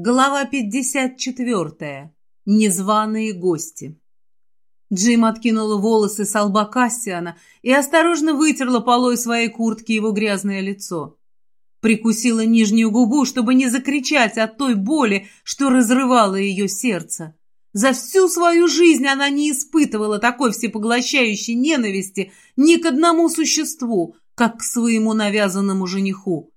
Глава 54. Незваные гости. Джим откинула волосы с лба Кассиана и осторожно вытерла полой своей куртки его грязное лицо. Прикусила нижнюю губу, чтобы не закричать от той боли, что разрывало ее сердце. За всю свою жизнь она не испытывала такой всепоглощающей ненависти ни к одному существу, как к своему навязанному жениху.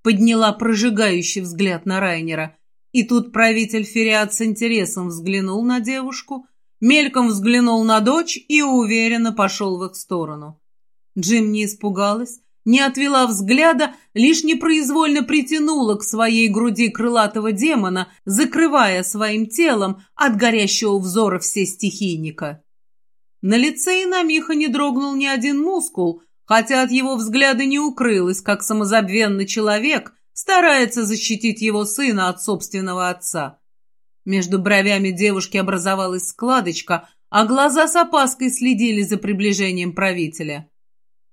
Подняла прожигающий взгляд на Райнера – и тут правитель Фериат с интересом взглянул на девушку, мельком взглянул на дочь и уверенно пошел в их сторону. Джим не испугалась, не отвела взгляда, лишь непроизвольно притянула к своей груди крылатого демона, закрывая своим телом от горящего взора все стихийника. На лице и на Миха не дрогнул ни один мускул, хотя от его взгляда не укрылось, как самозабвенный человек старается защитить его сына от собственного отца. Между бровями девушки образовалась складочка, а глаза с опаской следили за приближением правителя.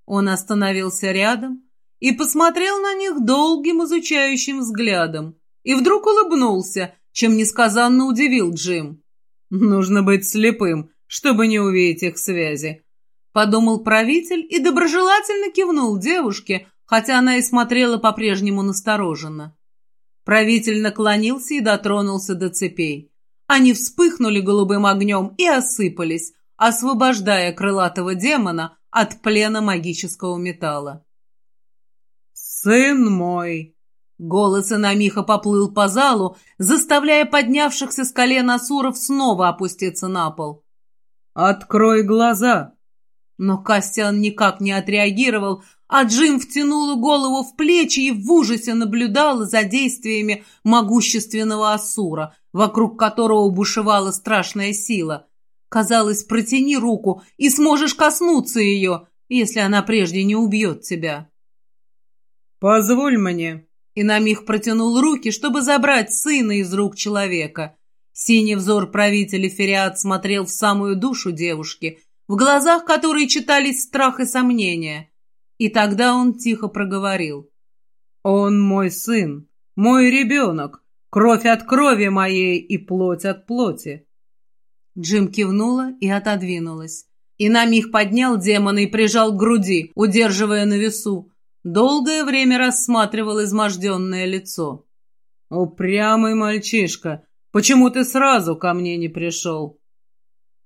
Он остановился рядом и посмотрел на них долгим изучающим взглядом, и вдруг улыбнулся, чем несказанно удивил Джим. «Нужно быть слепым, чтобы не увидеть их связи», — подумал правитель и доброжелательно кивнул девушке, хотя она и смотрела по-прежнему настороженно. Правитель наклонился и дотронулся до цепей. Они вспыхнули голубым огнем и осыпались, освобождая крылатого демона от плена магического металла. «Сын мой!» Голос Инамиха поплыл по залу, заставляя поднявшихся с колен асуров снова опуститься на пол. «Открой глаза!» Но Кастиан никак не отреагировал, а Джим втянула голову в плечи и в ужасе наблюдала за действиями могущественного Асура, вокруг которого бушевала страшная сила. Казалось, протяни руку и сможешь коснуться ее, если она прежде не убьет тебя. «Позволь мне». И на миг протянул руки, чтобы забрать сына из рук человека. Синий взор правителя Фериат смотрел в самую душу девушки, в глазах которой читались страх и сомнения – и тогда он тихо проговорил. «Он мой сын, мой ребенок, кровь от крови моей и плоть от плоти». Джим кивнула и отодвинулась. И на миг поднял демона и прижал к груди, удерживая на весу. Долгое время рассматривал изможденное лицо. «Упрямый мальчишка, почему ты сразу ко мне не пришел?»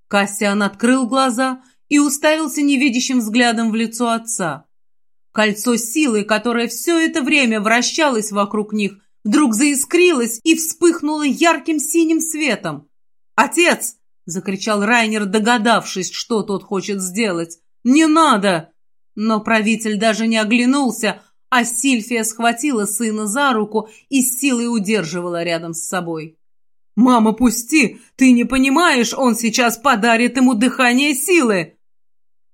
Кассиан открыл глаза и уставился невидящим взглядом в лицо отца. Кольцо силы, которое все это время вращалось вокруг них, вдруг заискрилось и вспыхнуло ярким синим светом. «Отец!» — закричал Райнер, догадавшись, что тот хочет сделать. «Не надо!» Но правитель даже не оглянулся, а Сильфия схватила сына за руку и силой удерживала рядом с собой. «Мама, пусти! Ты не понимаешь, он сейчас подарит ему дыхание силы!»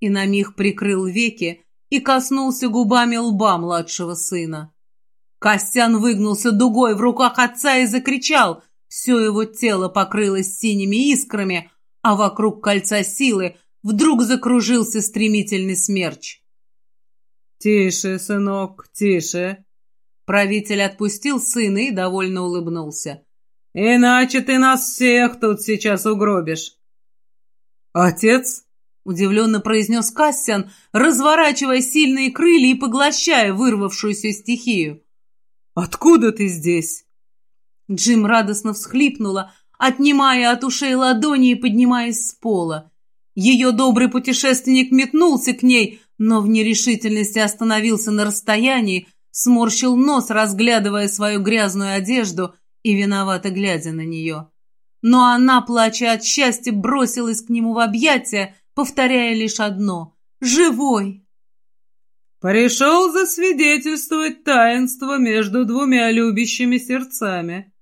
И на миг прикрыл веки, и коснулся губами лба младшего сына. Костян выгнулся дугой в руках отца и закричал. Все его тело покрылось синими искрами, а вокруг кольца силы вдруг закружился стремительный смерч. «Тише, сынок, тише!» Правитель отпустил сына и довольно улыбнулся. «Иначе ты нас всех тут сейчас угробишь!» «Отец?» — удивленно произнес Кассиан, разворачивая сильные крылья и поглощая вырвавшуюся стихию. «Откуда ты здесь?» Джим радостно всхлипнула, отнимая от ушей ладони и поднимаясь с пола. Ее добрый путешественник метнулся к ней, но в нерешительности остановился на расстоянии, сморщил нос, разглядывая свою грязную одежду и виновато глядя на нее. Но она, плача от счастья, бросилась к нему в объятия, повторяя лишь одно — «Живой!» «Пришел засвидетельствовать таинство между двумя любящими сердцами».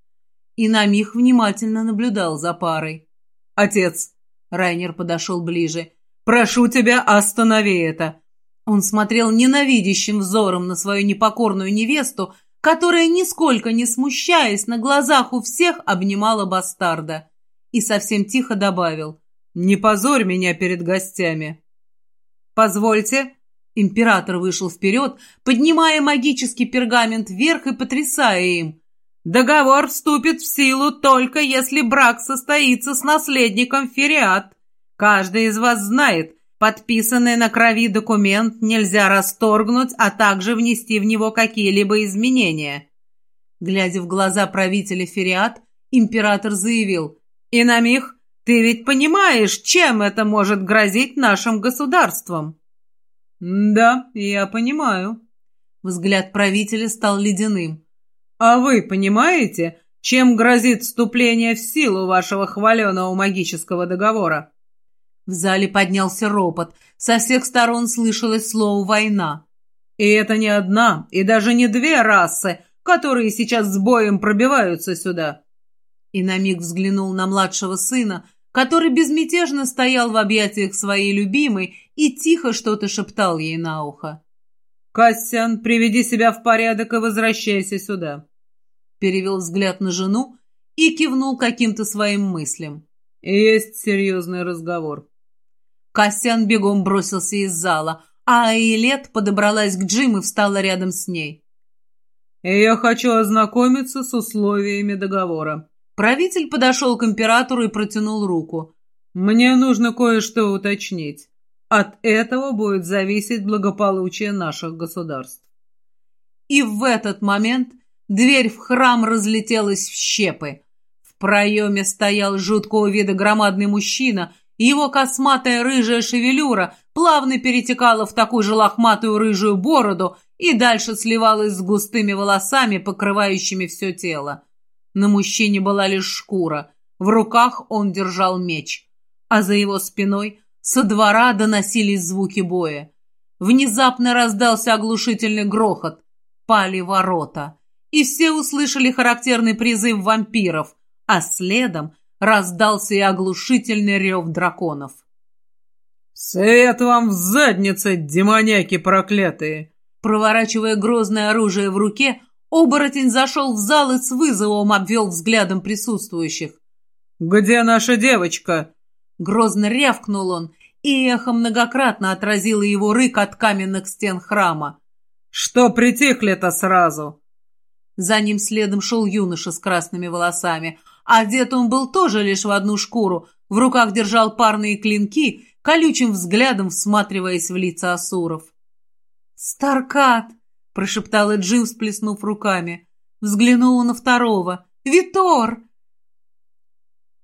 И на миг внимательно наблюдал за парой. «Отец!» — Райнер подошел ближе. «Прошу тебя, останови это!» Он смотрел ненавидящим взором на свою непокорную невесту, которая, нисколько не смущаясь, на глазах у всех обнимала бастарда. И совсем тихо добавил. «Не позорь меня перед гостями!» «Позвольте!» Император вышел вперед, поднимая магический пергамент вверх и потрясая им. Договор вступит в силу только если брак состоится с наследником Фериат. Каждый из вас знает, подписанный на крови документ нельзя расторгнуть, а также внести в него какие-либо изменения. Глядя в глаза правителя Фериат, император заявил, «Инамих, ты ведь понимаешь, чем это может грозить нашим государствам?» «Да, я понимаю». Взгляд правителя стал ледяным. «А вы понимаете, чем грозит вступление в силу вашего хваленого магического договора?» В зале поднялся ропот. Со всех сторон слышалось слово «война». «И это не одна, и даже не две расы, которые сейчас с боем пробиваются сюда». И на миг взглянул на младшего сына, который безмятежно стоял в объятиях своей любимой и тихо что-то шептал ей на ухо. «Кассиан, приведи себя в порядок и возвращайся сюда» перевел взгляд на жену и кивнул каким-то своим мыслям. «Есть серьезный разговор». Кассиан бегом бросился из зала, а Айлет подобралась к Джим и встала рядом с ней. «Я хочу ознакомиться с условиями договора». Правитель подошел к императору и протянул руку. «Мне нужно кое-что уточнить. От этого будет зависеть благополучие наших государств». И в этот момент Дверь в храм разлетелась в щепы. В проеме стоял жуткого вида громадный мужчина, его косматая рыжая шевелюра плавно перетекала в такую же лохматую рыжую бороду и дальше сливалась с густыми волосами, покрывающими все тело. На мужчине была лишь шкура, в руках он держал меч, а за его спиной со двора доносились звуки боя. Внезапно раздался оглушительный грохот. Пали ворота и все услышали характерный призыв вампиров, а следом раздался и оглушительный рев драконов. «Свет вам в заднице, демоняки проклятые!» Проворачивая грозное оружие в руке, оборотень зашел в зал и с вызовом обвел взглядом присутствующих. «Где наша девочка?» Грозно рявкнул он, и эхо многократно отразило его рык от каменных стен храма. «Что притихли-то сразу?» За ним следом шел юноша с красными волосами. Одет он был тоже лишь в одну шкуру, в руках держал парные клинки, колючим взглядом всматриваясь в лица асуров. «Старкат!» — прошептала Джим, всплеснув руками. Взглянула на второго. «Витор!»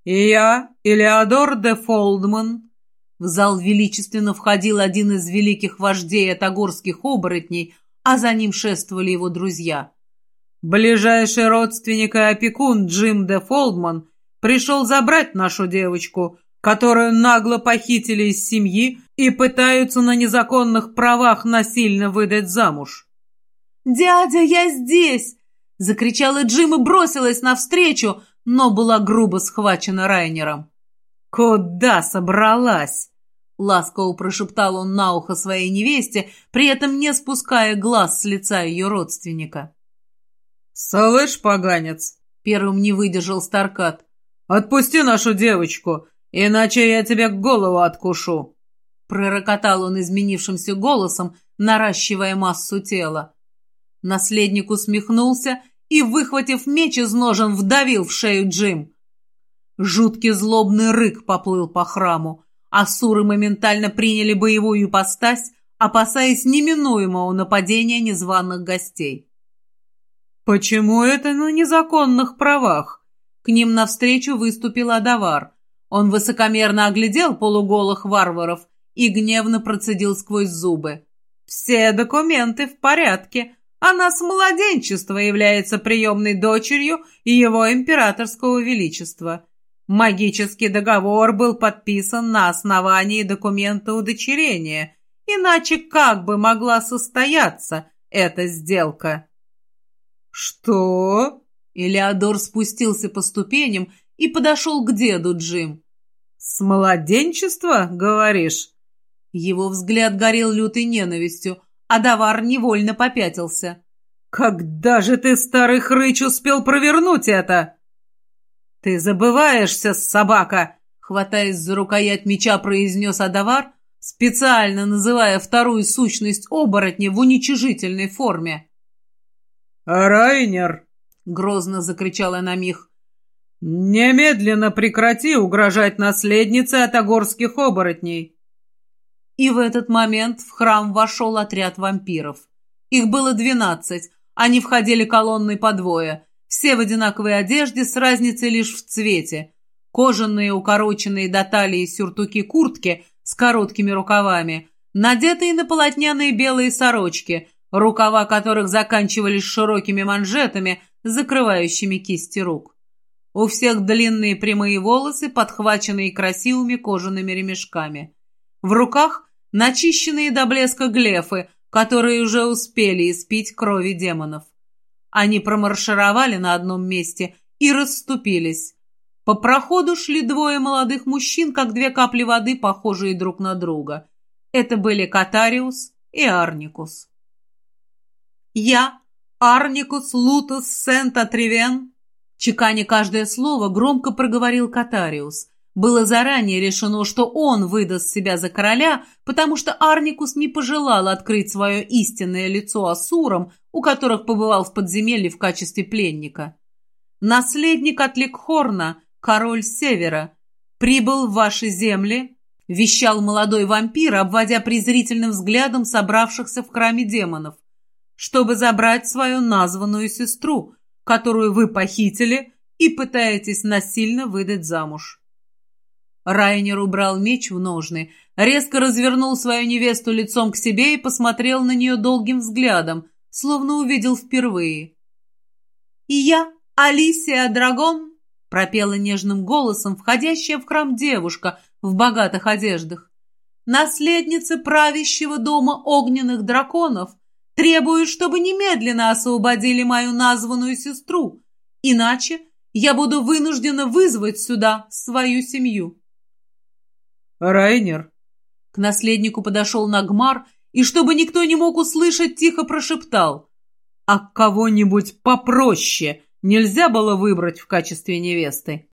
«И я, Элеодор де Фолдман!» В зал величественно входил один из великих вождей атагорских оборотней, а за ним шествовали его друзья. Ближайший родственник и опекун Джим де Фолдман пришел забрать нашу девочку, которую нагло похитили из семьи и пытаются на незаконных правах насильно выдать замуж. «Дядя, я здесь!» — закричала Джим и бросилась навстречу, но была грубо схвачена Райнером. «Куда собралась?» — ласково прошептал он на ухо своей невесте, при этом не спуская глаз с лица ее родственника. «Слышь, поганец!» — первым не выдержал Старкат. «Отпусти нашу девочку, иначе я тебе голову откушу!» Пророкотал он изменившимся голосом, наращивая массу тела. Наследник усмехнулся и, выхватив меч из ножен, вдавил в шею Джим. Жуткий злобный рык поплыл по храму. Асуры моментально приняли боевую ипостась, опасаясь неминуемого нападения незваных гостей. «Почему это на незаконных правах?» К ним навстречу выступил Адавар. Он высокомерно оглядел полуголых варваров и гневно процедил сквозь зубы. «Все документы в порядке. Она с младенчества является приемной дочерью его императорского величества. Магический договор был подписан на основании документа удочерения, иначе как бы могла состояться эта сделка?» «Что?» Элеодор спустился по ступеням и подошел к деду Джим. «С младенчества, говоришь?» Его взгляд горел лютой ненавистью, а Давар невольно попятился. «Когда же ты, старый хрыч, успел провернуть это?» «Ты забываешься, собака!» Хватаясь за рукоять меча, произнес Адавар, специально называя вторую сущность оборотня в уничижительной форме. «Райнер!» грозно закричала Намих. «Немедленно прекрати угрожать наследнице атагорских оборотней!» И в этот момент в храм вошел отряд вампиров. Их было двенадцать, они входили колонной по двое, все в одинаковой одежде с разницей лишь в цвете. Кожаные укороченные до талии сюртуки-куртки с короткими рукавами, надетые на полотняные белые сорочки, рукава которых заканчивались широкими манжетами, закрывающими кисти рук. У всех длинные прямые волосы, подхваченные красивыми кожаными ремешками. В руках начищенные до блеска глефы, которые уже успели испить крови демонов. Они промаршировали на одном месте и расступились. По проходу шли двое молодых мужчин, как две капли воды, похожие друг на друга. Это были Катариус и Арникус. «Я, Арникус Лутус Сент-Атривен», чеканя каждое слово, громко проговорил Катариус. Было заранее решено, что он выдаст себя за короля, потому что Арникус не пожелал открыть свое истинное лицо асурам, у которых побывал в подземелье в качестве пленника. «Наследник от Ликхорна, король Севера, прибыл в ваши земли», — вещал молодой вампир, обводя презрительным взглядом собравшихся в храме демонов, «чтобы забрать свою названную сестру, которую вы похитили и пытаетесь насильно выдать замуж». Райнер убрал меч в ножны, резко развернул свою невесту лицом к себе и посмотрел на нее долгим взглядом, словно увидел впервые. «И я, Алисия Драгон», — пропела нежным голосом входящая в храм девушка в богатых одеждах, «наследница правящего дома огненных драконов, требую, чтобы немедленно освободили мою названную сестру, иначе я буду вынуждена вызвать сюда свою семью». «Райнер!» К наследнику подошел Нагмар и, чтобы никто не мог услышать, тихо прошептал. «А кого-нибудь попроще нельзя было выбрать в качестве невесты?»